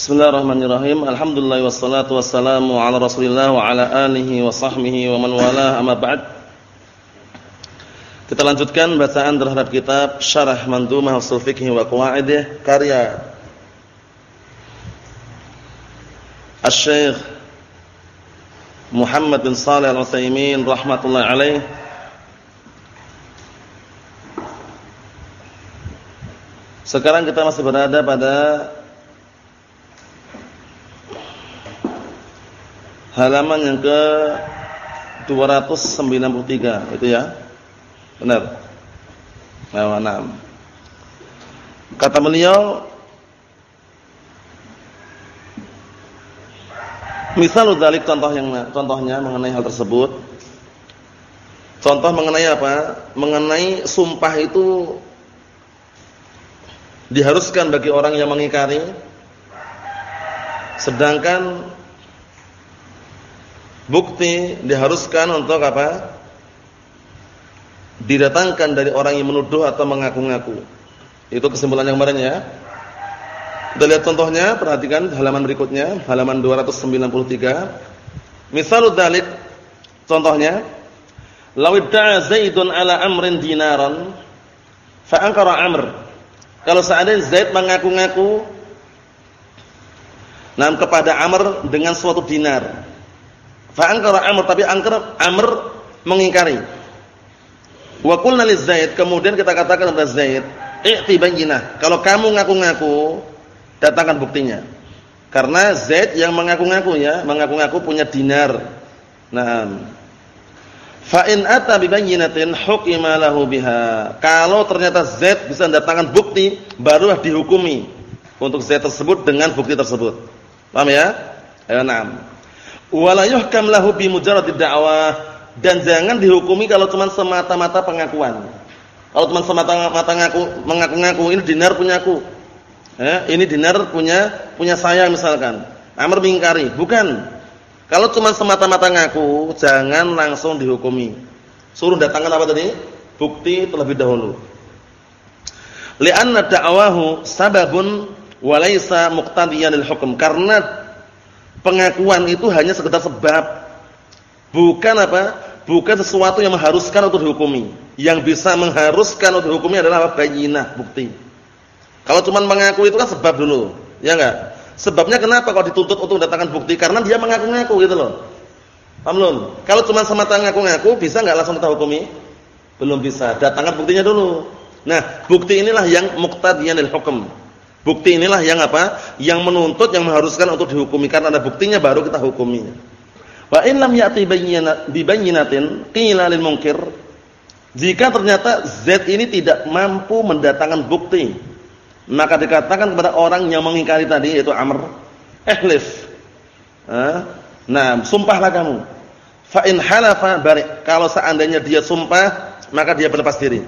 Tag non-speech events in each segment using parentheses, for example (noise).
Bismillahirrahmanirrahim. Alhamdulillah wassalatu wassalamu ala Rasulillah wa ala alihi wa sahbihi wa man wala amma ba'd. Kita lanjutkan bacaan terhadap kitab Syarah Mandhumah Ushul Fiqh wa Qawaidih karya Asy-Syaikh Muhammad bin Shalih Al-Utsaimin rahimatullah alaih. Sekarang kita masih berada pada halaman yang ke 293 itu ya. Benar. Nah, enam. Kata beliau Misal dzalik contoh yang contohnya mengenai hal tersebut. Contoh mengenai apa? Mengenai sumpah itu diharuskan bagi orang yang mengingkari sedangkan bukti diharuskan untuk apa? Didatangkan dari orang yang menuduh atau mengaku-ngaku. Itu kesimpulan yang kemarin ya. Kita lihat contohnya, perhatikan halaman berikutnya, halaman 293. Misalul dalik contohnya, law idda'a Zaidun ala amrin dinaran fa ankara Amr. Kalau seandainya Zaid mengaku-ngaku nam kepada Amr dengan suatu dinar. Fa angkara Amr tapi angkar Amr mengingkari. Wa qulna li Zaid, kemudian kita katakan kepada Zaid, "I'ti bayyinah." Kalau kamu ngaku-ngaku, datangkan buktinya. Karena Zaid yang mengaku-ngaku ya, mengaku-ngaku punya dinar. Nah, fa in ata bi bayyinatin hukima lahu biha. Kalau ternyata Zaid bisa mendatangkan bukti, barulah dihukumi untuk Zaid tersebut dengan bukti tersebut. Paham ya? Ayo na'am wala yuhkam lahu bi mujarradid da'wah dan jangan dihukumi kalau cuma semata-mata pengakuan. Kalau cuma semata-mata ngaku mengaku-ngaku ini dinar punyaku. Eh, ini dinar punya punya saya misalkan. Amr mengingkari, bukan. Kalau cuma semata-mata ngaku, jangan langsung dihukumi. Suruh datangkan apa tadi? Bukti terlebih dahulu. Li'anna da'wahu sababun wa laisa muqtadiyan. Karena Pengakuan itu hanya sekedar sebab. Bukan apa? Bukan sesuatu yang mengharuskan untuk dihukumi. Yang bisa mengharuskan untuk dihukumi adalah apa? Bayinah, bukti. Kalau cuma mengaku itu kan sebab dulu, ya enggak? Sebabnya kenapa kalau dituntut untuk mendatangkan bukti? Karena dia mengaku-ngaku gitu loh. Belum? Kalau cuma semata ngaku-ngaku bisa enggak langsung kita hukumi? Belum bisa. Datangkan buktinya dulu. Nah, bukti inilah yang muqtadiyan lil hukm. Bukti inilah yang apa? Yang menuntut, yang mengharuskan untuk dihukumi karena ada buktinya baru kita hukumi. Wa in lam ya'ti bayyinatin qila lil munkir. Jika ternyata Z ini tidak mampu mendatangkan bukti, maka dikatakan kepada orang yang mengingkari tadi yaitu Amr, "Ihlif." Nah, sumpahlah kamu. Fa in halafa bari. Kalau seandainya dia sumpah, maka dia berlepas diri.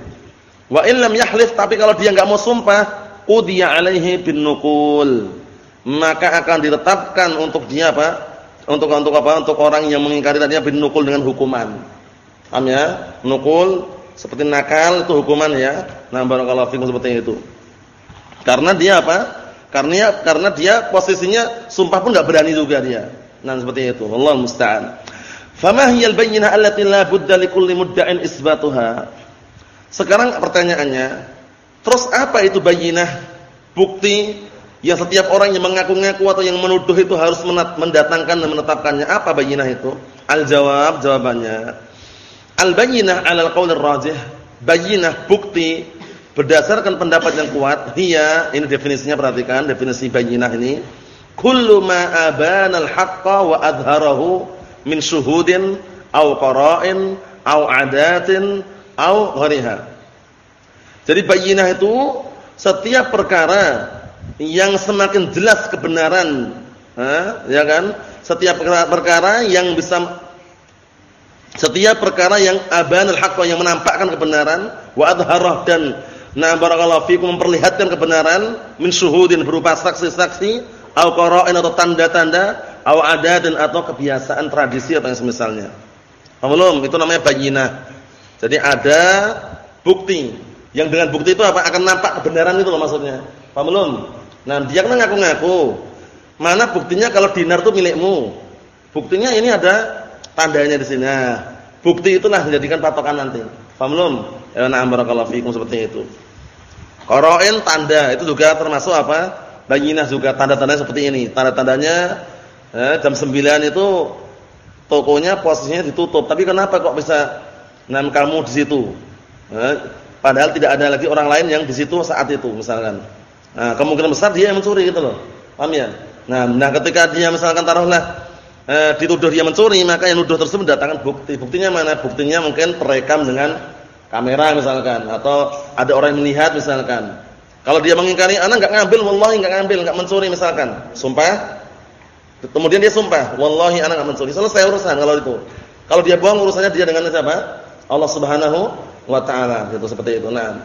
Wa in lam yahlif, tapi kalau dia enggak mau sumpah, qudiya alaihi bin nukul maka akan ditetapkan untuk dia apa? Untuk untuk apa? Untuk orang yang mengingkari tadinya bin nukul dengan hukuman. Paham ya? Nukul seperti nakal itu hukuman ya. Nah barakallahu fikum seperti itu. Karena dia apa? Karena karena dia posisinya sumpah pun enggak berani juga dia. Nah seperti itu. Allah musta'an. Fama hiyal bayyinah allati la budda likulli mudda'in isbatuha. Sekarang pertanyaannya Terus apa itu bayinah? Bukti yang setiap orang yang mengaku-ngaku atau yang menuduh itu harus mendatangkan dan menetapkannya. Apa bayinah itu? Al-jawab, jawabannya. Al-bayinah alal qawlir rajih. Bayinah bukti berdasarkan pendapat yang kuat. Hiya, ini definisinya perhatikan, definisi bayinah ini. Kullu ma abana al-haqqa wa adharahu min syuhudin au qara'in au adatin au ghariha. Jadi bayinah itu setiap perkara yang semakin jelas kebenaran, ha? ya kan? Setiap perkara yang bisa setiap perkara yang abanal haqq yang menampakkan kebenaran wa adharah dan na barakallahu fikum memperlihatkan kebenaran min syuhudin berupa saksi-saksi au qara'in atau tanda-tanda au adatin atau kebiasaan tradisi atau yang semisalnya. Paham Itu namanya bayinah. Jadi ada bukti yang dengan bukti itu apa? Akan nampak kebenaran itu loh maksudnya. Paham belum? Nah, dia kan ngaku-ngaku. Mana buktinya kalau dinar itu milikmu? Buktinya ini ada tandanya di sini. Nah, bukti itulah menjadikan patokan nanti. Paham belum? Ya na'am barakallahu fikum seperti itu. Qara'in tanda itu juga termasuk apa? Bayinah juga tanda-tandanya seperti ini. Tanda-tandanya eh, jam 9 itu tokonya posisinya ditutup. Tapi kenapa kok bisa nam kamu di situ? Eh, padahal tidak ada lagi orang lain yang di situ saat itu misalkan. Nah, kemungkinan besar dia yang mencuri gitu loh. Paham ya? Nah, nah ketika dia misalkan taruhlah eh, dituduh dia mencuri, maka yang nuduh tersebut datangkan bukti. Buktinya mana? Buktinya mungkin terekam dengan kamera misalkan atau ada orang yang melihat misalkan. Kalau dia mengingkari, anak enggak ngambil, wallahi enggak ngambil, enggak mencuri misalkan. Sumpah Kemudian dia sumpah, wallahi anak enggak mencuri. Selesai urusan kalau itu. Kalau dia bohong urusannya dia dengan siapa? Allah Subhanahu wa taala. Itu seperti itu. Nah.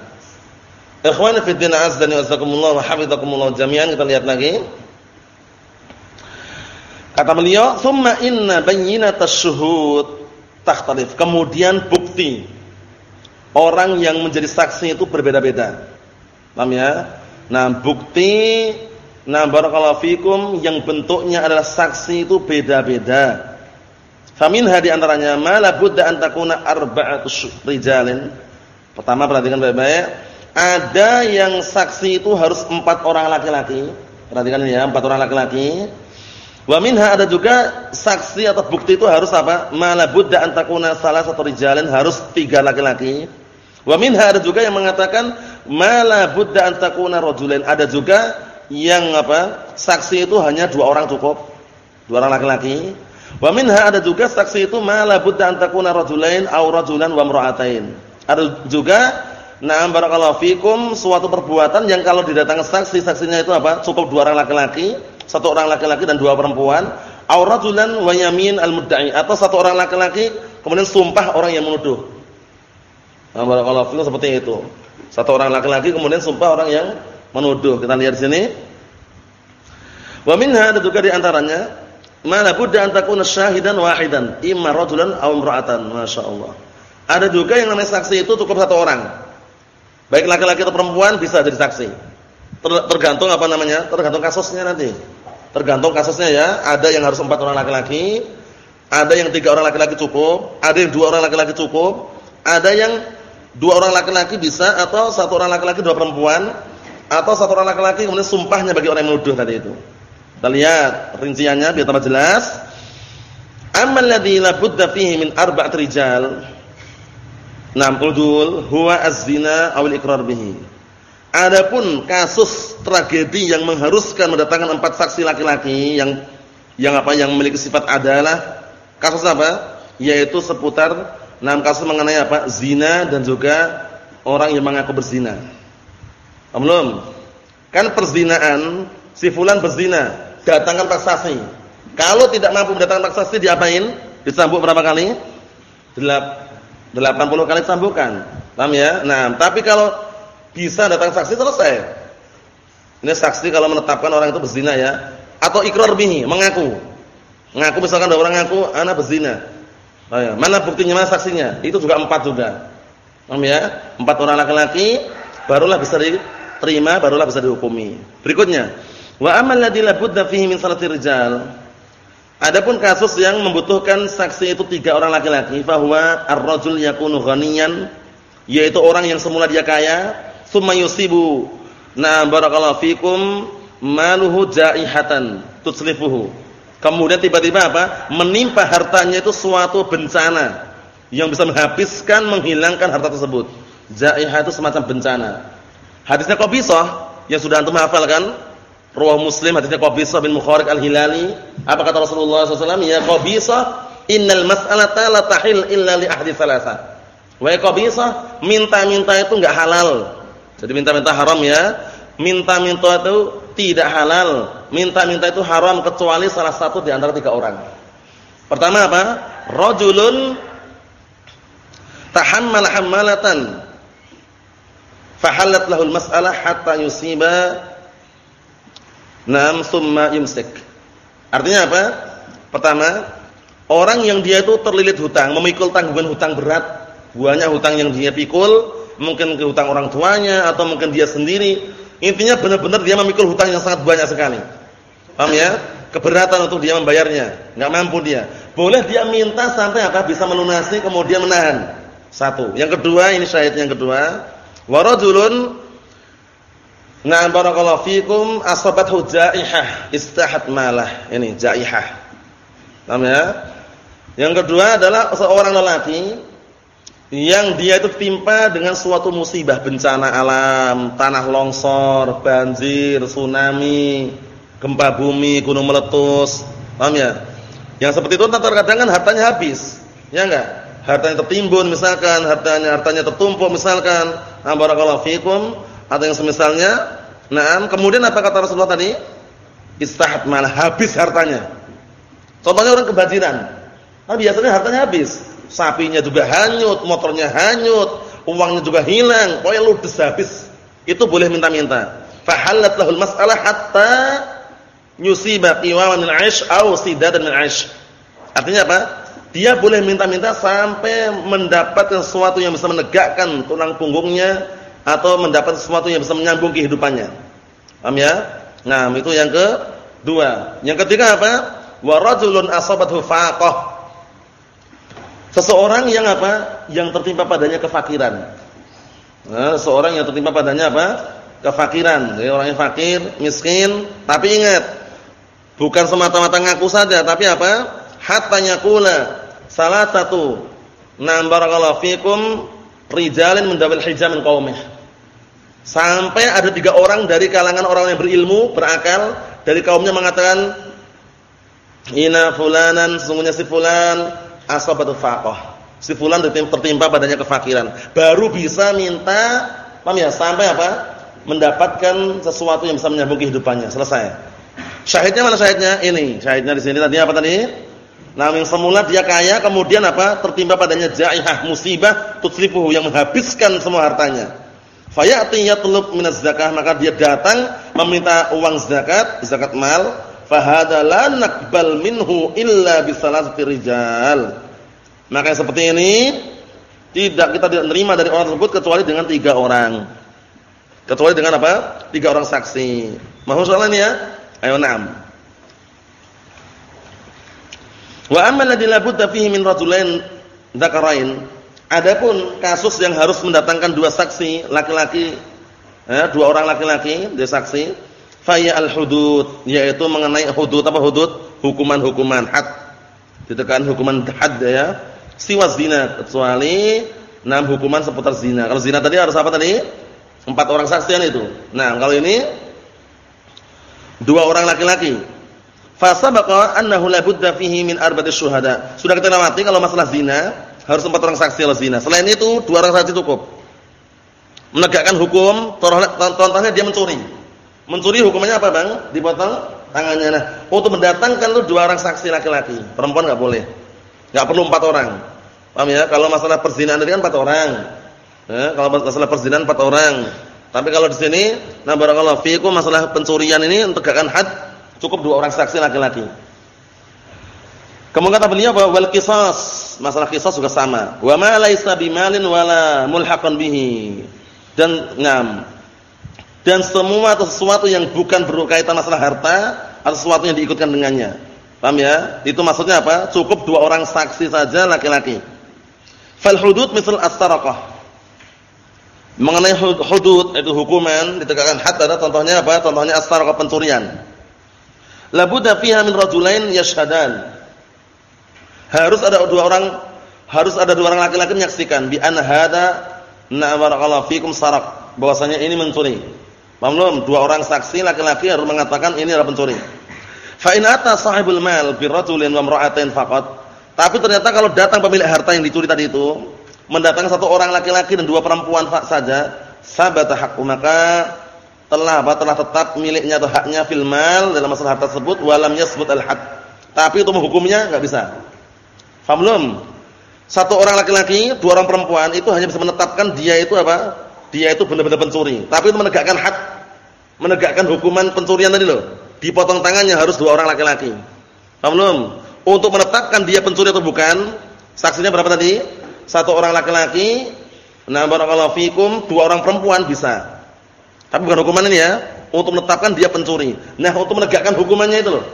Ikhwani fi din azdani wa azakumullah wa hafizakumullah jami'an kita lihat lagi. Kata beliau, "Tsumma inna bayyinatasy syuhud takhtalif." Kemudian bukti orang yang menjadi saksi itu berbeda-beda. Paham ya? Nah, bukti Nah, barakallahu fikum yang bentuknya adalah saksi itu beda-beda. Faminha di antaranya ma la budda an takuna arba'atu rijalin. Pertama perhatikan baik-baik, ada yang saksi itu harus empat orang laki-laki. Perhatikan ini ya, empat orang laki-laki. Wa minha ada juga saksi atau bukti itu harus apa? Ma la budda an takuna salah satu rijalin harus tiga laki-laki. Wa minha ada juga yang mengatakan ma la budda an takuna. Ada juga yang apa? Saksi itu hanya dua orang cukup. Dua orang laki-laki. Wa minha ada juga saksi itu ma la budda an takuna rajulain aw rajulan wa imra'atain. Ada juga na'am barakallahu fikum suatu perbuatan yang kalau didatangkan saksi, saksinya itu apa? Cukup dua orang laki-laki, satu orang laki-laki dan dua perempuan, aw rajulan wa yamin al-mudda'i atau satu orang laki-laki kemudian sumpah orang yang menuduh. Na'am barakallahu fikum seperti itu. Satu orang laki-laki kemudian sumpah orang yang menuduh. Kita lihat di sini. Wa minha ada juga di antaranya mana budda an takuna syahidan wahidan, imma rajulan aw imra'atan. Masyaallah. Ada juga yang namanya saksi itu cukup satu orang. Baik laki-laki atau perempuan bisa jadi saksi. Tergantung apa namanya? Tergantung kasusnya nanti. Tergantung kasusnya ya. Ada yang harus empat orang laki-laki, ada yang tiga orang laki-laki cukup, ada yang dua orang laki-laki cukup, ada yang dua orang laki-laki bisa atau satu orang laki-laki dua perempuan atau satu orang laki-laki kemudian sumpahnya bagi orang yang menuduh tadi itu. Kita lihat rinciannya biar tambah jelas. Amal ladzi la budda fihi min arba'at rijal. Naam qudul huwa az-zina aw al-iqrar bihi. Adapun kasus tragedi yang mengharuskan mendatangkan empat saksi laki-laki yang yang apa yang memiliki sifat adalah kasus apa? Yaitu seputar enam kasus mengenai apa? Zina dan juga orang yang mengaku berzina. Belum. Kan perzinaan, si fulan berzina, datangkan pak saksi. Kalau tidak mampu mendatangkan pak saksi diapain? Disambut berapa kali? Delap, 80 kali sambukan. Paham ya? Nah, tapi kalau bisa datang saksi selesai. Ini saksi kalau menetapkan orang itu berzina ya, atau ikrar bihi, mengaku. Mengaku misalkan ada orang ngaku anak berzina. Oh ya, mana buktinya, mana saksinya? Itu juga empat juga. Paham ya? Empat orang laki-laki barulah bisa di terima barulah bisa dihukumi. Berikutnya, wa amal ladzi la budda fihi min salatir rijal. Adapun kasus yang membutuhkan saksi itu tiga orang laki-laki, bahwa ar-rajul yakunu ghaniyan, yaitu orang yang semula dia kaya, summa yusibu na barakallahu fikum maluhu jaihatan tutslifuhu. Kemudian tiba-tiba apa? Menimpa hartanya itu suatu bencana yang bisa menghabiskan, menghilangkan harta tersebut. Jaihah itu semacam bencana. Hadisnya Qabisah yang sudah antum hafalkan, Ruwah Muslim hadisnya Qabisah bin Mukharik Al-Hilali. Apa kata Rasulullah SAW? Ya Qabisah, innal mas'alata la tahil illa li ahdi salasa. Qabisah, minta-minta itu enggak halal. Jadi minta-minta haram ya. Minta-minta itu tidak halal. Minta-minta itu haram kecuali salah satu di antara tiga orang. Pertama apa? Rajulun tahammal hammalatan fahalat lahul mas'alah hatta yusiba nam summa yumsik. Artinya apa? Pertama, orang yang dia itu terlilit hutang, memikul tanggungan hutang berat, banyak hutang yang dia pikul, mungkin ke hutang orang tuanya atau mungkin dia sendiri. Intinya benar-benar dia memikul hutang yang sangat banyak sekali. Paham ya? keberatan untuk dia membayarnya, nggak mampu dia. Boleh dia minta sampai apa bisa melunasi kemudian menahan. Satu. Yang kedua, ini syahid yang kedua, wa rajulun Na'am barakallahu fikum asabat hujaihah istahat malah. Ini jaihah. Paham ya? Yang kedua adalah seorang lelaki yang dia itu timpa dengan suatu musibah bencana alam, tanah longsor, banjir, tsunami, gempa bumi, gunung meletus. Paham ya? Yang seperti itu terkadang kan hartanya habis. Ya enggak? Hartanya tertimbun misalkan, hartanya hartanya tertumpuk misalkan. Nah, barakallahu fikum atau yang semisalnya. Nah, kemudian apa kata Rasulullah tadi? Istahat malah habis hartanya. Contohnya orang kebanjiran. Nah, biasanya hartanya habis. Sapinya juga hanyut, motornya hanyut, uangnya juga hilang, pokoknya ludes habis. Itu boleh minta-minta. Fahallat lahul mas'alah hatta yusiba qiwaman min 'aish aw sidadan min 'aish. Artinya apa? Dia boleh minta-minta sampai mendapatkan sesuatu yang bisa menegakkan tulang punggungnya atau mendapat sesuatu yang bisa menyambung kehidupannya. Paham ya? Nah, itu yang kedua. Yang ketiga apa? Wa rajulun asabathu faqah. Seseorang yang apa? Yang tertimpa padanya kefakiran. Nah, seorang yang tertimpa padanya apa? Kefakiran. Jadi orang yang fakir, miskin, tapi ingat, bukan semata-mata ngaku saja, tapi apa? Hatta yakula salah satu. Nah, barakallahu fikum rijalin mendawil hijab min qaumih. Sampai ada tiga orang dari kalangan orang yang berilmu, berakal, dari kaumnya mengatakan, Ina fulanan, sesungguhnya si fulan, asabatu faqah. Si fulan tertimpa padanya kefakiran. Baru bisa minta, paham ya, sampai apa? Mendapatkan sesuatu yang bisa menyambung kehidupannya. Selesai. Syahidnya mana syahidnya? Ini. Syahidnya di sini tadi apa tadi? Nah, yang semula dia kaya, kemudian apa? Tertimpa padanya jaihah, musibah, tutsrifuhu yang menghabiskan semua hartanya. Fayati yatlub minaz zakah maka dia datang meminta uang zakat, zakat mal, fahada la naqbal minhu illa bisalasati rijal. Maka seperti ini tidak kita tidak menerima dari orang tersebut kecuali dengan tiga orang. Kecuali dengan apa? Tiga orang saksi. Mohon soalan ya? Ayo na'am. Wa amma alladhi la budda fihi min rajulain dzakarain Adapun kasus yang harus mendatangkan dua saksi laki-laki, ya, dua orang laki-laki dia saksi, faya al-hudud, yaitu mengenai hudud apa hudud? Hukuman-hukuman had. Ditekan hukuman had ya. Siwa zina kecuali enam hukuman seputar zina. Kalau zina tadi harus apa tadi? Empat orang saksian itu. Nah, kalau ini dua orang laki-laki. Fasabaqa annahu la budda fihi min arba'ati syuhada. Sudah kita lewati kalau masalah zina, harus empat orang saksi al zina. Selain itu dua orang saksi cukup. Menegakkan hukum, contohnya dia mencuri. Mencuri hukumannya apa bang? Dipotong tangannya. Nah, untuk mendatangkan itu dua orang saksi laki-laki, perempuan nggak boleh. Nggak perlu empat orang. Paham ya? Kalau masalah perzinahan tadi kan empat orang. Ya, kalau masalah perzinahan empat orang. Tapi kalau di sini, nah barakallahu fiikum masalah pencurian ini untuk tegakkan had cukup dua orang saksi laki-laki. Kemudian kata beliau bahwa wal qisas masalah kisah juga sama. Wa ma laisa bimalin wala mulhaqan bihi. Dan ngam. Dan semua atau sesuatu yang bukan berkaitan masalah harta atau sesuatu yang diikutkan dengannya. Paham ya? Itu maksudnya apa? Cukup dua orang saksi saja laki-laki. Fal hudud misal as-saraqah. Mengenai hudud itu hukuman ditegakkan had ada contohnya apa? Contohnya as-saraqah pencurian. Labudda fiha min rajulain yashhadan harus ada dua orang harus ada dua orang laki-laki menyaksikan bi anna hada na barakallahu fikum sarak bahwasanya ini mencuri. Paham Dua orang saksi laki-laki harus mengatakan ini adalah pencuri. Fa in ata sahibul mal bi rajulin wa imra'atin faqat. Tapi ternyata kalau datang pemilik harta yang dicuri tadi itu mendatangkan satu orang laki-laki dan dua perempuan saja, sabata haqqu maka telah apa telah tetap miliknya atau haknya fil mal dalam masalah harta tersebut walam yasbut al had. Tapi untuk menghukumnya enggak bisa. Paham belum? Satu orang laki-laki, dua orang perempuan itu hanya bisa menetapkan dia itu apa? Dia itu benar-benar pencuri. Tapi itu menegakkan had, menegakkan hukuman pencurian tadi loh. Dipotong tangannya harus dua orang laki-laki. Paham belum? Untuk menetapkan dia pencuri atau bukan, saksinya berapa tadi? Satu orang laki-laki, nah barakallahu fikum, dua orang perempuan bisa. Tapi bukan hukuman ini ya, untuk menetapkan dia pencuri. Nah, untuk menegakkan hukumannya itu loh.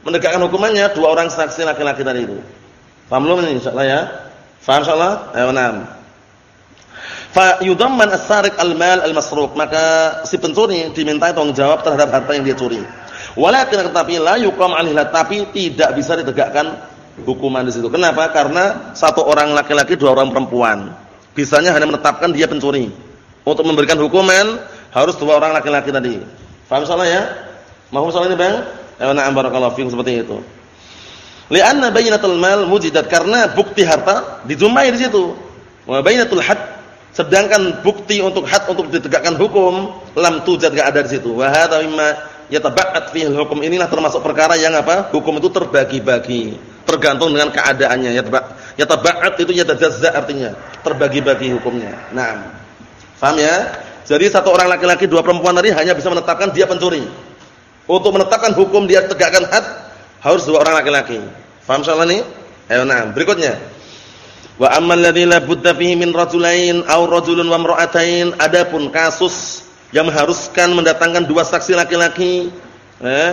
menegakkan hukumannya dua orang saksi laki-laki tadi itu. Paham belum ini insyaallah ya? Paham insyaallah? Ayo na'am. Fa yudamman as-sariq al-mal al-masruq, maka si pencuri diminta tanggung jawab terhadap harta yang dia curi. Walakin tetapi la yuqam 'alaihi tapi tidak bisa ditegakkan hukuman di situ. Kenapa? Karena satu orang laki-laki, dua orang perempuan. Bisanya hanya menetapkan dia pencuri. Untuk memberikan hukuman harus dua orang laki-laki tadi. Salah ya? Mohon salah ini, Bang? Ya na'am barakallahu fiikum seperti itu. Li'anna bayyinatul mal mujidat karena bukti harta dijumpai di situ. Wa bayyinatul had. Sedangkan bukti untuk had untuk ditegakkan hukum lam tujad enggak ada di situ. Wa hadza mimma yataba'at fihi hukum. Inilah termasuk perkara yang apa? Hukum itu terbagi-bagi. Tergantung dengan keadaannya. Ya yataba'at itu yatajazza artinya terbagi-bagi hukumnya. Nah paham ya? Jadi satu orang laki-laki dua perempuan tadi hanya bisa menetapkan dia pencuri. Untuk menetapkan hukum dia tegakkan had harus dua orang laki-laki. Paham soal ini? Ayo nah berikutnya. Wa ammal ladzi la budda fihi min rajulain aw rajulun wa imra'atain. Adapun kasus yang mengharuskan mendatangkan dua saksi laki-laki eh,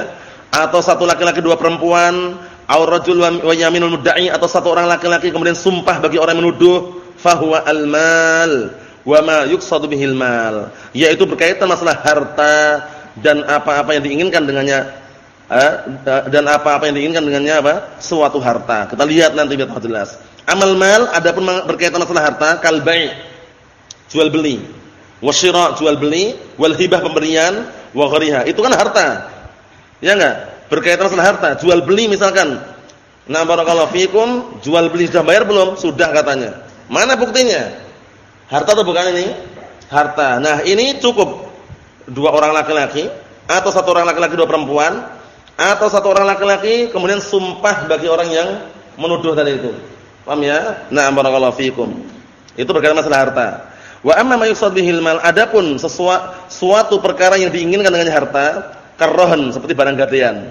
atau satu laki-laki dua perempuan Au rajul wa yaminul mudda'i atau satu orang laki-laki kemudian sumpah bagi orang yang menuduh fahuwa al-mal wa ma yuqsadu bihil mal. Yaitu berkaitan masalah harta dan apa-apa yang diinginkan dengannya dan apa-apa yang diinginkan dengannya apa suatu harta kita lihat nanti biar jelas amal mal adapun berkaitan masalah harta kal bai' jual beli wasyira jual beli wal hibah pemberian wa itu kan harta ya enggak berkaitan masalah harta, jual beli misalkan. Nah, barakallahu fikum, jual beli sudah bayar belum? Sudah katanya. Mana buktinya? Harta atau bukan ini? Harta. Nah, ini cukup dua orang laki-laki atau satu orang laki-laki dua perempuan atau satu orang laki-laki kemudian sumpah bagi orang yang menuduh tadi itu. Paham ya? Nah, barakallahu fikum. Itu berkaitan masalah harta. Wa amma ma yuqsad bihil mal, adapun sesuatu suatu perkara yang diinginkan dengan harta, Karohan seperti barang gadaian.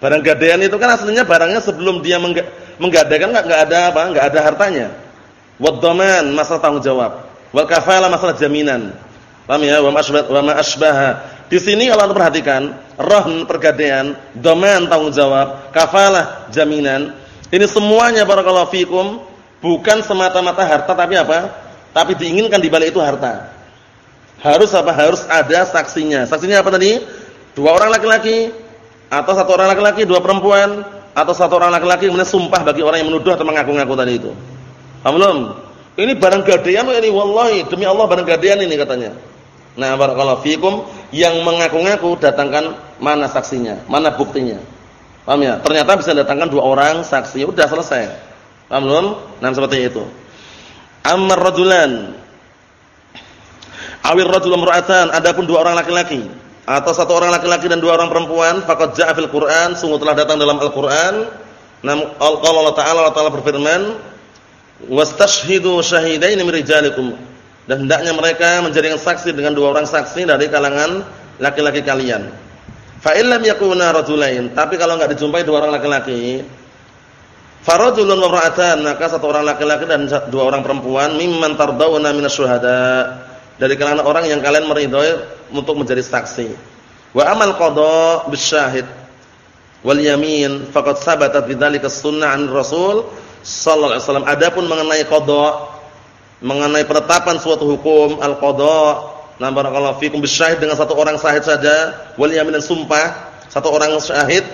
Barang gadaian itu kan aslinya barangnya sebelum dia menggadaikan enggak enggak ada apa? Enggak ada hartanya. Wad-dhaman masalah tanggung jawab. Wal kafalah masalah jaminan. Paham ya? Wa ma asbaha. Di sini kalau Anda perhatikan, rahn pergadaian, dhaman tanggung jawab, kafalah jaminan. Ini semuanya barakallahu fikum bukan semata-mata harta tapi apa? Tapi diinginkan di balik itu harta. Harus apa? Harus ada saksinya. Saksinya apa tadi? Dua orang laki-laki atau satu orang laki-laki, dua perempuan atau satu orang laki-laki kemudian sumpah bagi orang yang menuduh atau mengaku-ngaku tadi itu. Paham? Ini barang gadaian ini wallahi demi Allah barang gadaian ini katanya. Nah, barakallahu fikum yang mengaku-ngaku datangkan mana saksinya, mana buktinya. Paham ya? Ternyata bisa datangkan dua orang saksi, udah selesai. Paham belum? Nah, seperti itu. Amr rajulan awir rajul imra'atan, adapun dua orang laki-laki atau satu orang laki-laki dan dua orang perempuan faqad ja'a fil Qur'an sungguh telah datang dalam Al-Qur'an qala Allah Ta'ala Allah Ta'ala berfirman wastashhidu syahidaini min rijalikum dan hendaknya mereka menjadikan saksi dengan dua orang saksi dari kalangan laki-laki kalian fa illam yakuna rajulain tapi kalau enggak dijumpai dua orang laki-laki farajulun wa maka satu orang laki-laki dan dua orang perempuan mimman tardawna minasyuhada dari kalangan orang yang kalian meridhoi untuk menjadi saksi. Wa amal qada bisyahid wal yamin faqad sabatat bidzalika sunnah Rasul sallallahu alaihi wasallam. Adapun mengenai qada mengenai penetapan suatu hukum al qada na barakallahu fikum bisyahid dengan satu orang syahid saja wal yamin sumpah satu orang syahid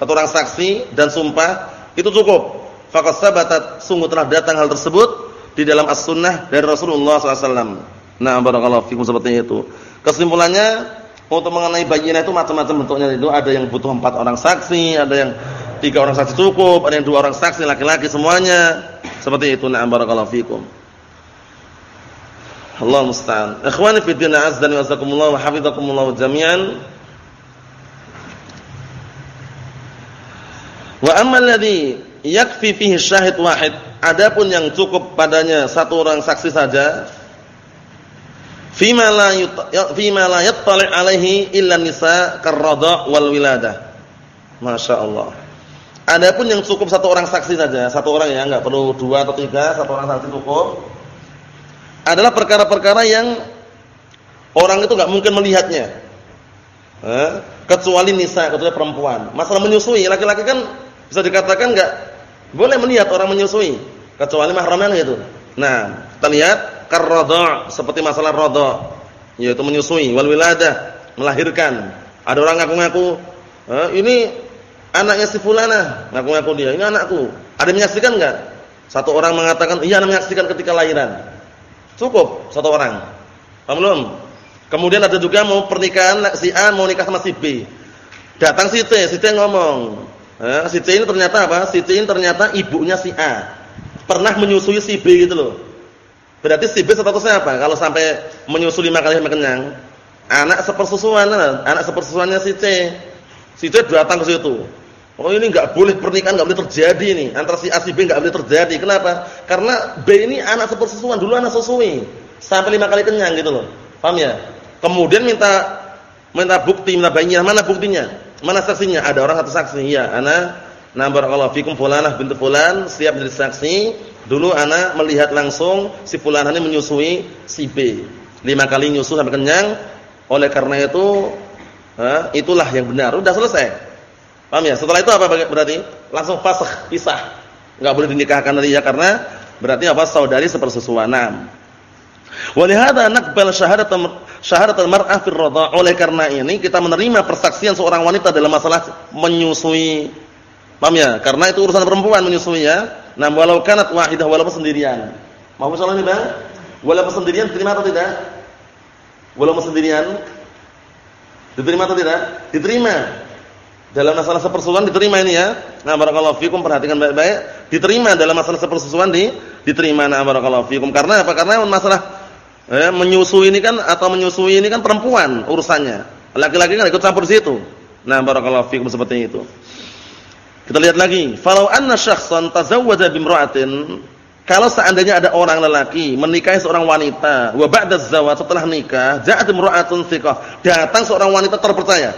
satu orang saksi dan sumpah itu cukup. Faqad sabatat sungguh telah datang hal tersebut di dalam as-sunnah dari Rasulullah wasallam. Nah, barakallahu fikum seperti itu. Kesimpulannya untuk mengenai bayyinah itu macam-macam bentuknya itu ada yang butuh empat orang saksi, ada yang tiga orang saksi cukup, ada yang dua orang saksi laki-laki semuanya. Seperti itu. Nah, barakallahu fikum. Allah musta'an. Ikhwani fi din azza wa jazakumullah wa hafizakumullah jami'an. Wa amma alladhi yakfi fihi syahid wahid, adapun yang cukup padanya satu orang saksi saja fima la la yattali alaihi illa nisa karrada wal wiladah. Masya Allah. Adapun yang cukup satu orang saksi saja, satu orang ya, enggak perlu dua atau tiga, satu orang saksi cukup. Adalah perkara-perkara yang orang itu enggak mungkin melihatnya. Eh, kecuali nisa, kecuali perempuan. Masalah menyusui, laki-laki kan bisa dikatakan enggak boleh melihat orang menyusui kecuali mahramnya gitu. Nah, kita lihat karradha seperti masalah radha yaitu menyusui wal wiladah, melahirkan. Ada orang ngaku-ngaku, eh, ini anaknya si fulana, ngaku-ngaku dia, ini anakku. Ada menyaksikan enggak? Satu orang mengatakan, "Iya, menyaksikan ketika lahiran." Cukup satu orang. Belum? Kemudian ada juga mau pernikahan si A mau nikah sama si B. Datang si C, si C ngomong, eh, si C ini ternyata apa? Si C ini ternyata ibunya si A. Pernah menyusui si B gitu loh. Berarti si B statusnya apa? Kalau sampai menyusui lima kali sampai kenyang, anak sepersusuan, anak sepersusuannya si C. Si C datang ke situ. Oh ini nggak boleh pernikahan nggak boleh terjadi nih antara si A si B nggak boleh terjadi. Kenapa? Karena B ini anak sepersusuan dulu anak susui sampai lima kali kenyang gitu loh. Paham ya? Kemudian minta minta bukti, minta bayinya. Mana buktinya? Mana saksinya? Ada orang satu saksi. Ya, ana na barakallahu fikum fulanah bintu fulan siap menjadi saksi. Dulu ana melihat langsung si fulanah ini menyusui si B. Lima kali nyusu sampai kenyang. Oleh karena itu, ha, itulah yang benar. Udah selesai. Paham ya? Setelah itu apa berarti? Langsung fasakh, pisah. Enggak boleh dinikahkan dia karena berarti apa? Saudari sepersusuan. Walihada nakbal syahadat syahadat al-mar'ah fi radha. Oleh karena ini kita menerima persaksian seorang wanita dalam masalah menyusui. Paham ya? Karena itu urusan perempuan menyusui ya. Nah, walau kanat wahidah walaupun sendirian. Mau soal ini, Bang? Walaupun sendirian diterima atau tidak? Walaupun sendirian diterima atau tidak? Diterima. Dalam masalah sepersusuan diterima ini ya. Nah, barakallahu fikum perhatikan baik-baik. Diterima dalam masalah sepersusuan di diterima nah barakallahu fikum. Karena apa? Karena masalah Eh, menyusui ini kan atau menyusui ini kan perempuan urusannya. Laki-laki kan ikut campur situ. Nah, barakallahu fikum seperti itu. Kita lihat lagi, falau anna syakhsan tazawwaja bimra'atin, kalau seandainya ada orang lelaki menikahi seorang wanita, wa ba'da zawaj setelah nikah, ja'at imra'atun thiqah, datang seorang wanita terpercaya.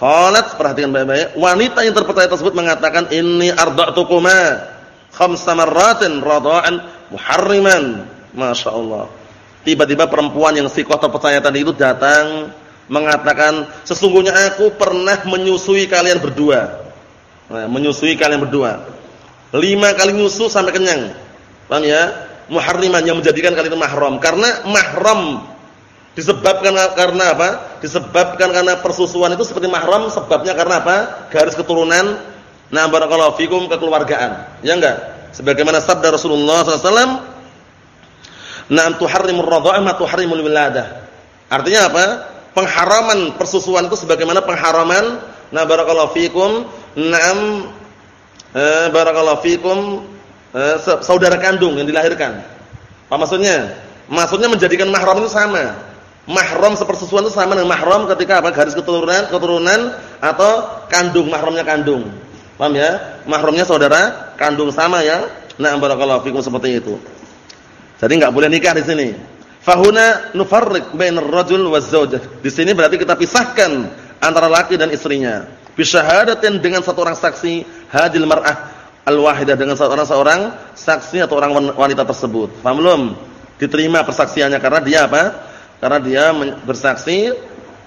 Qalat, perhatikan baik-baik, wanita yang terpercaya tersebut mengatakan, "Inni arda'tukuma khamsa marratin radha'an muharriman." Masyaallah. Tiba-tiba perempuan yang sikoh terpercaya tadi itu datang mengatakan, sesungguhnya aku pernah menyusui kalian berdua. Nah, menyusui kalian berdua. Lima kali nyusu sampai kenyang. Paham ya? Muharriman yang menjadikan kalian mahram. Karena mahram disebabkan karena apa? Disebabkan karena persusuan itu seperti mahram sebabnya karena apa? Garis keturunan. Nah, barakallahu fikum kekeluargaan. Ya enggak? Sebagaimana sabda Rasulullah SAW Naam tuharrimur radha'ah ma tuharrimul wiladah. Artinya apa? Pengharaman persusuan itu sebagaimana pengharaman na barakallahu fikum naam eh, barakallahu fikum eh, saudara kandung yang dilahirkan. Apa maksudnya? Maksudnya menjadikan mahram itu sama. Mahram sepersusuan itu sama dengan mahram ketika apa? Garis keturunan, keturunan atau kandung, mahramnya kandung. Paham ya? Mahramnya saudara kandung sama ya. Nah, barakallahu fikum seperti itu. Jadi enggak boleh nikah di sini. Fahuna nufarriq bainar rajul waz zaujah. Di sini berarti kita pisahkan antara laki dan istrinya. Bisyahadatin dengan satu orang saksi hadil mar'ah al-wahidah dengan seorang seorang saksi atau orang wanita tersebut. Paham belum? Diterima persaksiannya karena dia apa? Karena dia bersaksi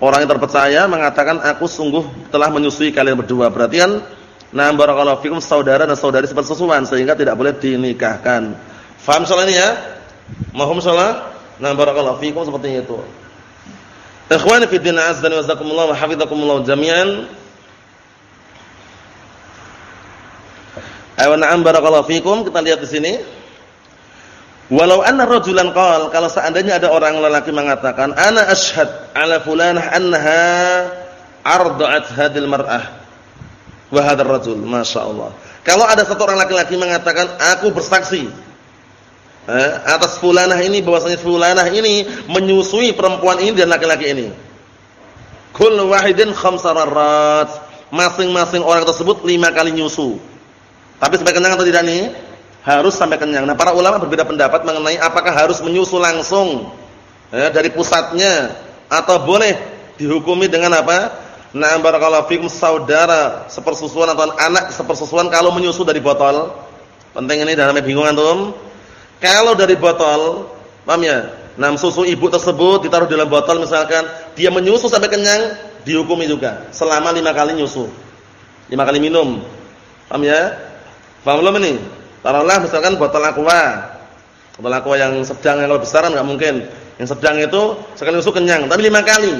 orang yang terpercaya mengatakan aku sungguh telah menyusui kalian berdua. Berarti kan nah barakallahu fikum saudara dan saudari sepersusuan sehingga tidak boleh dinikahkan. Faham soal ini ya? Mahum salah? Nah, barakallahu fikum seperti itu. Ikhwani fi din azza wa jazakumullah wa hafizakumullah jami'an. Ayo na'am barakallahu fikum, kita lihat di sini. Walau anna rajulan qala kalau seandainya ada orang lelaki mengatakan ana ashhad ala fulanah annaha arda'at hadil mar'ah wa hadzal rajul masyaallah. Kalau ada satu orang laki-laki mengatakan aku bersaksi eh, atas fulanah ini bahwasanya fulanah ini menyusui perempuan ini dan laki-laki ini. Kullu wahidin khamsa marrat. Masing-masing orang tersebut lima kali nyusu. Tapi sampai kenyang atau tidak nih? Harus sampai kenyang. Nah, para ulama berbeda pendapat mengenai apakah harus menyusu langsung eh, dari pusatnya atau boleh dihukumi dengan apa? Nah, barakallahu fikum saudara sepersusuan atau anak sepersusuan kalau menyusu dari botol. Penting ini dalamnya bingung antum. Kalau dari botol, paham ya? Nah, susu ibu tersebut ditaruh dalam botol misalkan, dia menyusu sampai kenyang, dihukumi juga selama lima kali nyusu. Lima kali minum. Paham ya? Paham belum ini? Taruhlah misalkan botol aqua. Botol aqua yang sedang yang kalau besar enggak mungkin. Yang sedang itu sekali nyusu kenyang, tapi lima kali.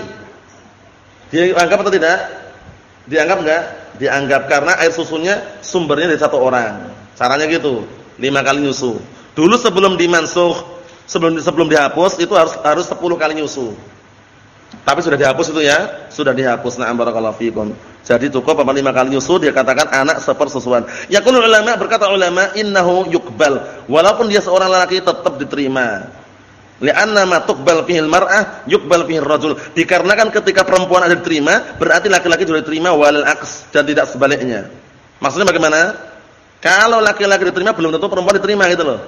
Dianggap atau tidak? Dianggap enggak? Dianggap karena air susunya sumbernya dari satu orang. Caranya gitu. Lima kali nyusu. Dulu sebelum dimansuh, sebelum sebelum dihapus itu harus harus 10 kali nyusu. Tapi sudah dihapus itu ya, sudah dihapus. Na'am barakallahu fikum. Jadi cukup apa lima kali nyusu dia katakan anak sepersusuan. Yaqulu ulama berkata ulama innahu yuqbal. Walaupun dia seorang lelaki tetap diterima. Li'anna ma tuqbal fihil mar'ah yuqbal fihir rajul. Dikarenakan ketika perempuan ada diterima, berarti laki-laki juga diterima walal aks dan tidak sebaliknya. Maksudnya bagaimana? Kalau laki-laki diterima belum tentu perempuan diterima gitu loh.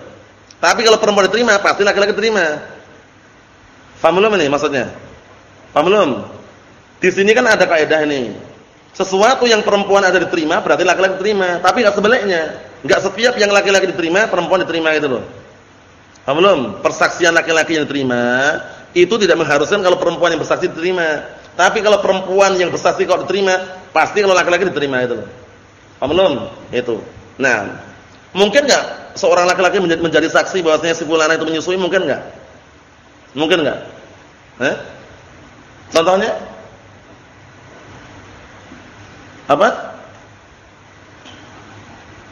Tapi kalau perempuan diterima, pasti laki-laki diterima. Paham belum ini maksudnya? Paham belum? Di sini kan ada kaidah ini. Sesuatu yang perempuan ada diterima, berarti laki-laki diterima. Tapi enggak sebaliknya. Enggak setiap yang laki-laki diterima, perempuan diterima gitu loh. Paham belum? Persaksian laki-laki yang diterima itu tidak mengharuskan kalau perempuan yang bersaksi diterima. Tapi kalau perempuan yang bersaksi kalau diterima, pasti kalau laki-laki diterima itu loh. Paham belum? Itu. Nah, mungkin enggak seorang laki-laki menjadi saksi bahwasanya si fulana itu menyusui mungkin enggak? Mungkin enggak? Eh? Contohnya? Apa?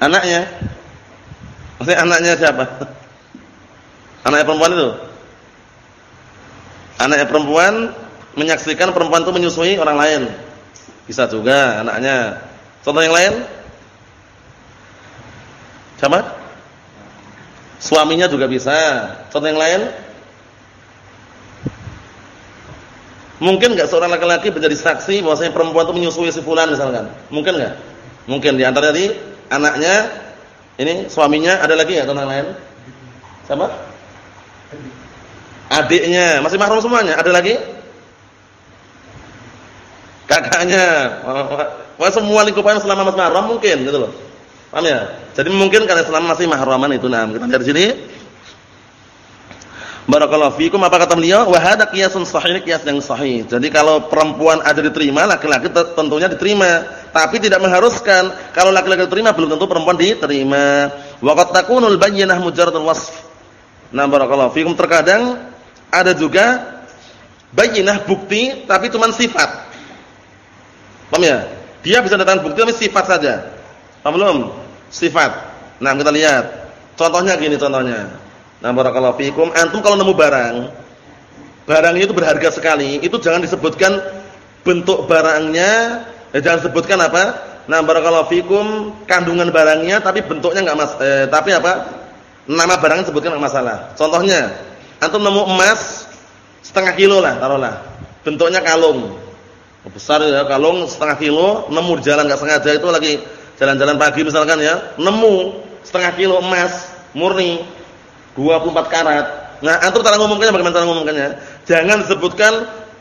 Anaknya. Maksudnya anaknya siapa? Anaknya perempuan itu. Anaknya perempuan menyaksikan perempuan itu menyusui orang lain. Bisa juga anaknya. Contoh yang lain? Sama? Suaminya juga bisa. Contoh yang lain? Mungkin enggak seorang laki-laki menjadi saksi bahwasanya perempuan itu menyusui si fulan misalkan? Mungkin enggak? Mungkin di antara tadi anaknya, ini suaminya, ada lagi enggak contoh lain? Sama? Adiknya, masih mahram semuanya. Ada lagi? Kakaknya. Wah, semua lingkupan selama masih mahram mungkin gitu loh. Paham ya? Jadi mungkin karena selama masih mahraman itu nah. Kita lihat di sini. Barakallahu fikum apa kata beliau? Wa hadza qiyasun sahih, qiyas yang sahih. Jadi kalau perempuan ada diterima, laki-laki tentunya diterima, tapi tidak mengharuskan kalau laki-laki diterima belum tentu perempuan diterima. Wa qad takunul bayyinah mujarradul wasf. Nah, barakallahu fikum terkadang ada juga bayyinah bukti tapi cuma sifat. Paham ya? Dia bisa datang bukti tapi sifat saja. Paham belum? sifat. Nah, kita lihat. Contohnya gini contohnya. Nah, barakallahu antum kalau nemu barang, barang itu berharga sekali, itu jangan disebutkan bentuk barangnya, eh, jangan sebutkan apa? Nah, barakallahu kandungan barangnya tapi bentuknya enggak mas eh, tapi apa? Nama barangnya sebutkan enggak masalah. Contohnya, antum nemu emas setengah kilo lah, taruhlah. Bentuknya kalung. Besar ya, kalung setengah kilo, nemu jalan enggak sengaja itu lagi jalan-jalan pagi misalkan ya, nemu setengah kilo emas murni 24 karat. Nah, antum cara ngomongnya bagaimana cara ngomongnya? Jangan sebutkan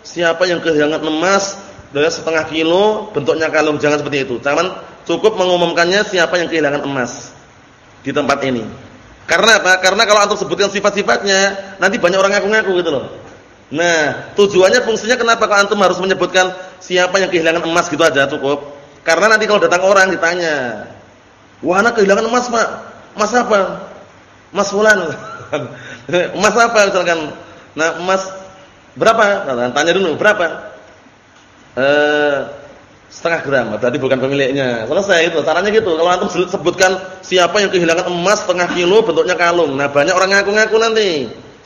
siapa yang kehilangan emas dari setengah kilo bentuknya kalung, jangan seperti itu. Jangan cukup mengumumkannya siapa yang kehilangan emas di tempat ini. Karena apa? Karena kalau antum sebutkan sifat-sifatnya, nanti banyak orang ngaku-ngaku gitu loh. Nah, tujuannya fungsinya kenapa kalau antum harus menyebutkan siapa yang kehilangan emas gitu aja cukup. Karena nanti kalau datang orang ditanya, "Wah, anak kehilangan emas, Pak." "Emas apa?" "Emas fulan." (laughs) "Emas apa?" misalkan. Nah, emas berapa? Nah, tanya dulu, berapa? Eh, setengah gram, berarti bukan pemiliknya. Selesai itu, caranya gitu. Kalau antum sebutkan siapa yang kehilangan emas setengah kilo bentuknya kalung. Nah, banyak orang ngaku-ngaku nanti.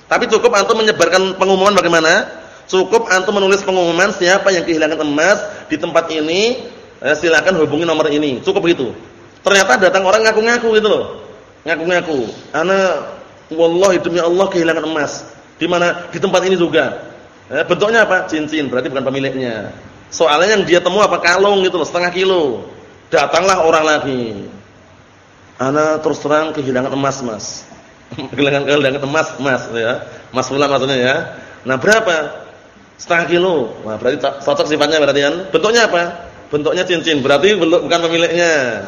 Tapi cukup antum menyebarkan pengumuman bagaimana? Cukup antum menulis pengumuman siapa yang kehilangan emas di tempat ini eh, silakan hubungi nomor ini. Cukup begitu. Ternyata datang orang ngaku-ngaku gitu loh. Ngaku-ngaku. Ana wallahi demi Allah kehilangan emas. Di mana? Di tempat ini juga. Eh, bentuknya apa? Cincin, berarti bukan pemiliknya. Soalnya yang dia temu apa? Kalung gitu loh, setengah kilo. Datanglah orang lagi. Ana terus terang kehilangan emas, Mas. (laughs) kehilangan kehilangan emas, Mas ya. Mas pula maksudnya ya. Nah, berapa? Setengah kilo. Nah, berarti cocok sifatnya berarti kan. Bentuknya apa? bentuknya cincin, berarti bukan pemiliknya.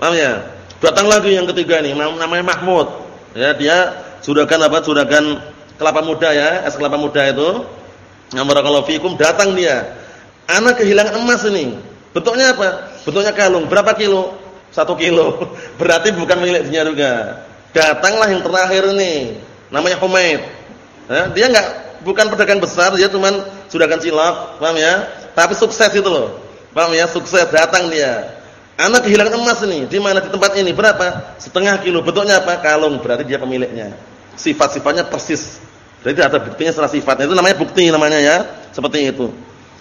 Paham ya? Datang lagi yang ketiga nih, namanya Mahmud. Ya, dia juragan apa? Juragan kelapa muda ya, es kelapa muda itu. Barakallahu fikum datang dia. Anak kehilangan emas ini. Bentuknya apa? Bentuknya kalung. Berapa kilo? Satu kilo. (laughs) Berarti bukan milik dia juga. Datanglah yang terakhir ini. Namanya Humaid. Ya, dia enggak bukan pedagang besar, dia cuman kan cilok, paham ya? Tapi sukses itu loh. Paham ya? Sukses datang dia. Anak kehilangan emas ini, di mana di tempat ini berapa? Setengah kilo. Bentuknya apa? Kalung. Berarti dia pemiliknya. Sifat-sifatnya persis. Berarti ada buktinya secara sifatnya. Itu namanya bukti namanya ya. Seperti itu.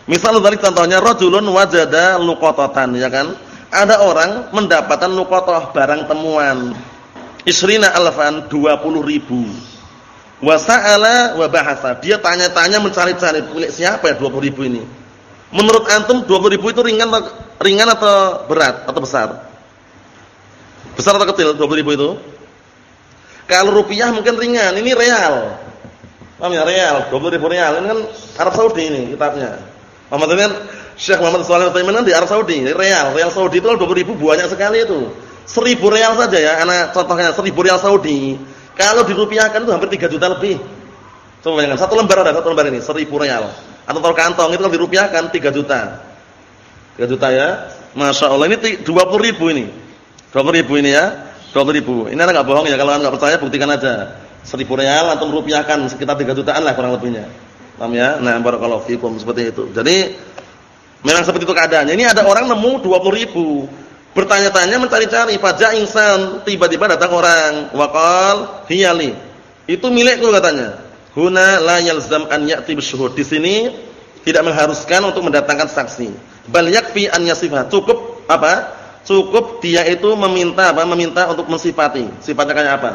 Misal dari contohnya rajulun wajada luqatatan ya kan? Ada orang mendapatkan luqatah barang temuan. Isrina alfan 20 ribu. Wa sa'ala wa bahasa. Dia tanya-tanya mencari-cari milik siapa ya 20 ribu ini. Menurut antum 20 ribu itu ringan ringan atau berat atau besar? Besar atau kecil 20 ribu itu? Kalau rupiah mungkin ringan, ini real. Paham ya? Real, 20 ribu real. Ini kan Arab Saudi ini kitabnya. Muhammad kan Syekh Muhammad Shalih Utsaimin kan di Arab Saudi, real. Real Saudi itu kan 20 ribu banyak sekali itu. 1000 real saja ya, anak contohnya 1000 real Saudi. Kalau dirupiahkan itu hampir 3 juta lebih. Coba bayangkan, satu lembar ada, satu lembar ini 1000 real. Atau kalau kantong itu kalau dirupiahkan 3 juta. 3 juta ya. Masya Allah ini 20 ribu ini. 20 ribu ini ya. 20 ribu. Ini anak nggak bohong ya, kalau anda nggak percaya buktikan aja. 1000 real atau merupiahkan sekitar 3 jutaan lah kurang lebihnya. Paham ya? Nah, barakallahu fikum seperti itu. Jadi memang seperti itu keadaannya. Ini ada orang nemu 20 ribu. Bertanya-tanya mencari-cari, faja insan, tiba-tiba datang orang, waqal hiyali. Itu milikku katanya. Huna la yalzam an ya'ti bisyuhud. Di sini tidak mengharuskan untuk mendatangkan saksi. Bal yakfi an yasifah. Cukup apa? Cukup dia itu meminta apa? Meminta untuk mensifati. Sifatnya kayak apa?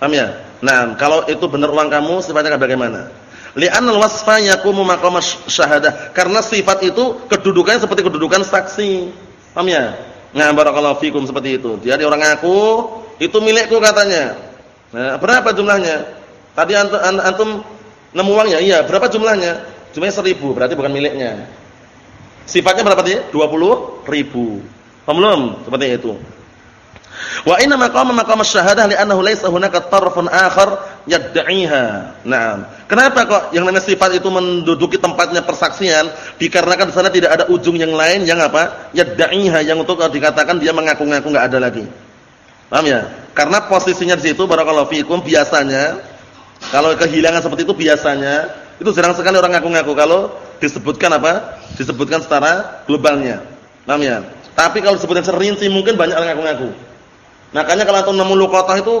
Paham ya? Nah, kalau itu benar uang kamu, sifatnya kayak bagaimana? Li'anal wasfa yaqumu maqam syahadah. Karena sifat itu kedudukannya seperti kedudukan saksi. Paham ya? Nah, barakallahu fikum seperti itu. Jadi orang ngaku itu milikku katanya. Nah, berapa jumlahnya? Tadi antum, antum nemu uangnya? Iya, berapa jumlahnya? Jumlahnya seribu, berarti bukan miliknya. Sifatnya berapa tadi? 20 ribu. Paham belum? Seperti itu. Wa inna maqama maqam asy-syahadah li'annahu laysa hunaka tarfun akhar yad'iha. Naam. Kenapa kok yang namanya sifat itu menduduki tempatnya persaksian? Dikarenakan di sana tidak ada ujung yang lain yang apa? Yad'iha yang untuk dikatakan dia mengaku-ngaku enggak ada lagi. Paham ya? Karena posisinya di situ barakallahu fikum biasanya kalau kehilangan seperti itu biasanya itu jarang sekali orang ngaku-ngaku kalau disebutkan apa? Disebutkan secara globalnya. Paham ya? Tapi kalau disebutkan serinci mungkin banyak orang ngaku-ngaku. Makanya kalau antum nemu luqatah itu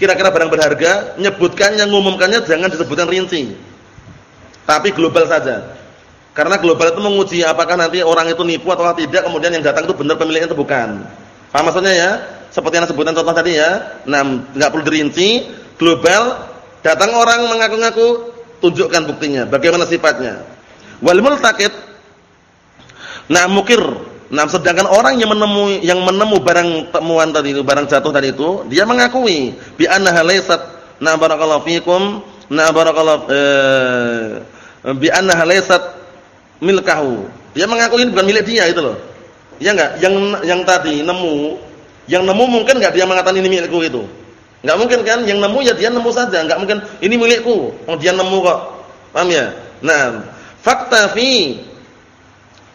kira-kira barang berharga, nyebutkannya, ngumumkannya jangan disebutkan rinci. Tapi global saja. Karena global itu menguji apakah nanti orang itu nipu atau tidak, kemudian yang datang itu benar pemiliknya atau bukan. Paham maksudnya ya? Seperti yang sebutan contoh tadi ya. Nah, enggak perlu dirinci, global, datang orang mengaku-ngaku, tunjukkan buktinya, bagaimana sifatnya. Wal multaqit Nah, mukir Nah, sedangkan orang yang menemu yang menemu barang temuan tadi itu, barang jatuh tadi itu, dia mengakui bi annaha laysat na barakallahu fikum, na barakallahu eh, bi annaha laysat milkahu. Dia mengakui bukan milik dia itu loh. Iya enggak? Yang yang tadi nemu, yang nemu mungkin enggak dia mengatakan ini milikku itu. Enggak mungkin kan? Yang nemu ya dia nemu saja, enggak mungkin ini milikku. Oh, dia nemu kok. Paham ya? Nah, fakta fi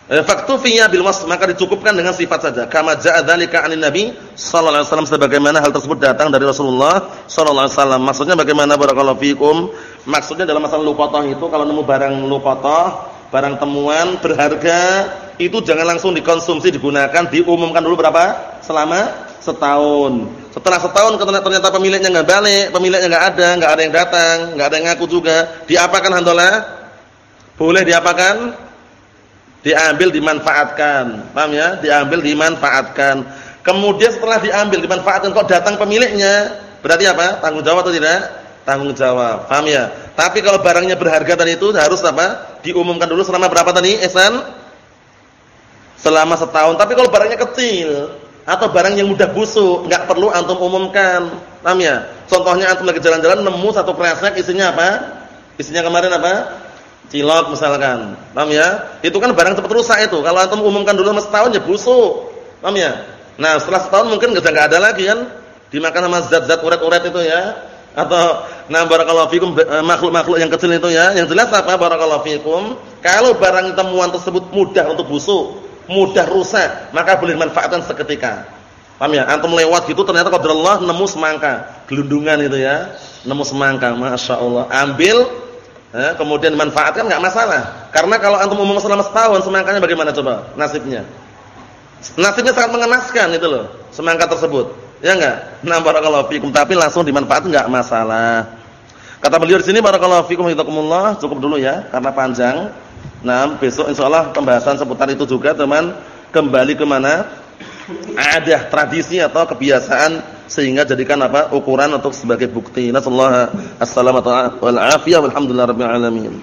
Eh, faktufiya bil wasf maka dicukupkan dengan sifat saja. Kama jaa dzalika 'anin Nabi sallallahu alaihi wasallam sebagaimana hal tersebut datang dari Rasulullah sallallahu alaihi wasallam. Maksudnya bagaimana barakallahu fikum? Maksudnya dalam masalah luqatah itu kalau nemu barang luqatah, barang temuan berharga itu jangan langsung dikonsumsi, digunakan, diumumkan dulu berapa? Selama setahun. Setelah setahun ternyata pemiliknya enggak balik, pemiliknya enggak ada, enggak ada yang datang, enggak ada yang ngaku juga. Diapakan handalah? Boleh diapakan? diambil dimanfaatkan. Paham ya? Diambil dimanfaatkan. Kemudian setelah diambil dimanfaatkan kok datang pemiliknya, berarti apa? Tanggung jawab atau tidak? Tanggung jawab. Paham ya? Tapi kalau barangnya berharga tadi itu harus apa? Diumumkan dulu selama berapa tadi? Esan? Selama setahun. Tapi kalau barangnya kecil atau barang yang mudah busuk, enggak perlu antum umumkan. Paham ya? Contohnya antum lagi jalan-jalan nemu satu kresek isinya apa? Isinya kemarin apa? Cilok misalkan. Paham ya? Itu kan barang cepat rusak itu. Kalau antum umumkan dulu mas setahun ya busuk. Paham? Nah, setelah setahun mungkin enggak ada lagi kan dimakan sama zat-zat uret-uret itu ya. Atau nah barakallahu fikum eh, makhluk-makhluk yang kecil itu ya. Yang jelas apa barakallahu fikum? Kalau barang temuan tersebut mudah untuk busuk, mudah rusak, maka boleh dimanfaatkan seketika. Paham ya? Antum lewat gitu ternyata qadarullah nemu semangka, gelundungan itu ya. Nemu semangka, Masya Allah. Ambil ya, kemudian manfaatkan enggak masalah. Karena kalau antum umum selama setahun semangkanya bagaimana coba nasibnya? Nasibnya sangat mengenaskan itu loh, semangka tersebut. Ya enggak? Nah, barakallahu fikum, tapi langsung dimanfaatkan enggak masalah. Kata beliau di sini barakallahu fikum hidakumullah, cukup dulu ya karena panjang. Nah, besok insyaallah pembahasan seputar itu juga, teman. Kembali ke mana? Ada tradisi atau kebiasaan sehingga jadikan apa? ukuran untuk sebagai bukti. Nasallahu wasallam wal afiyah walhamdulillah rabbil alamin.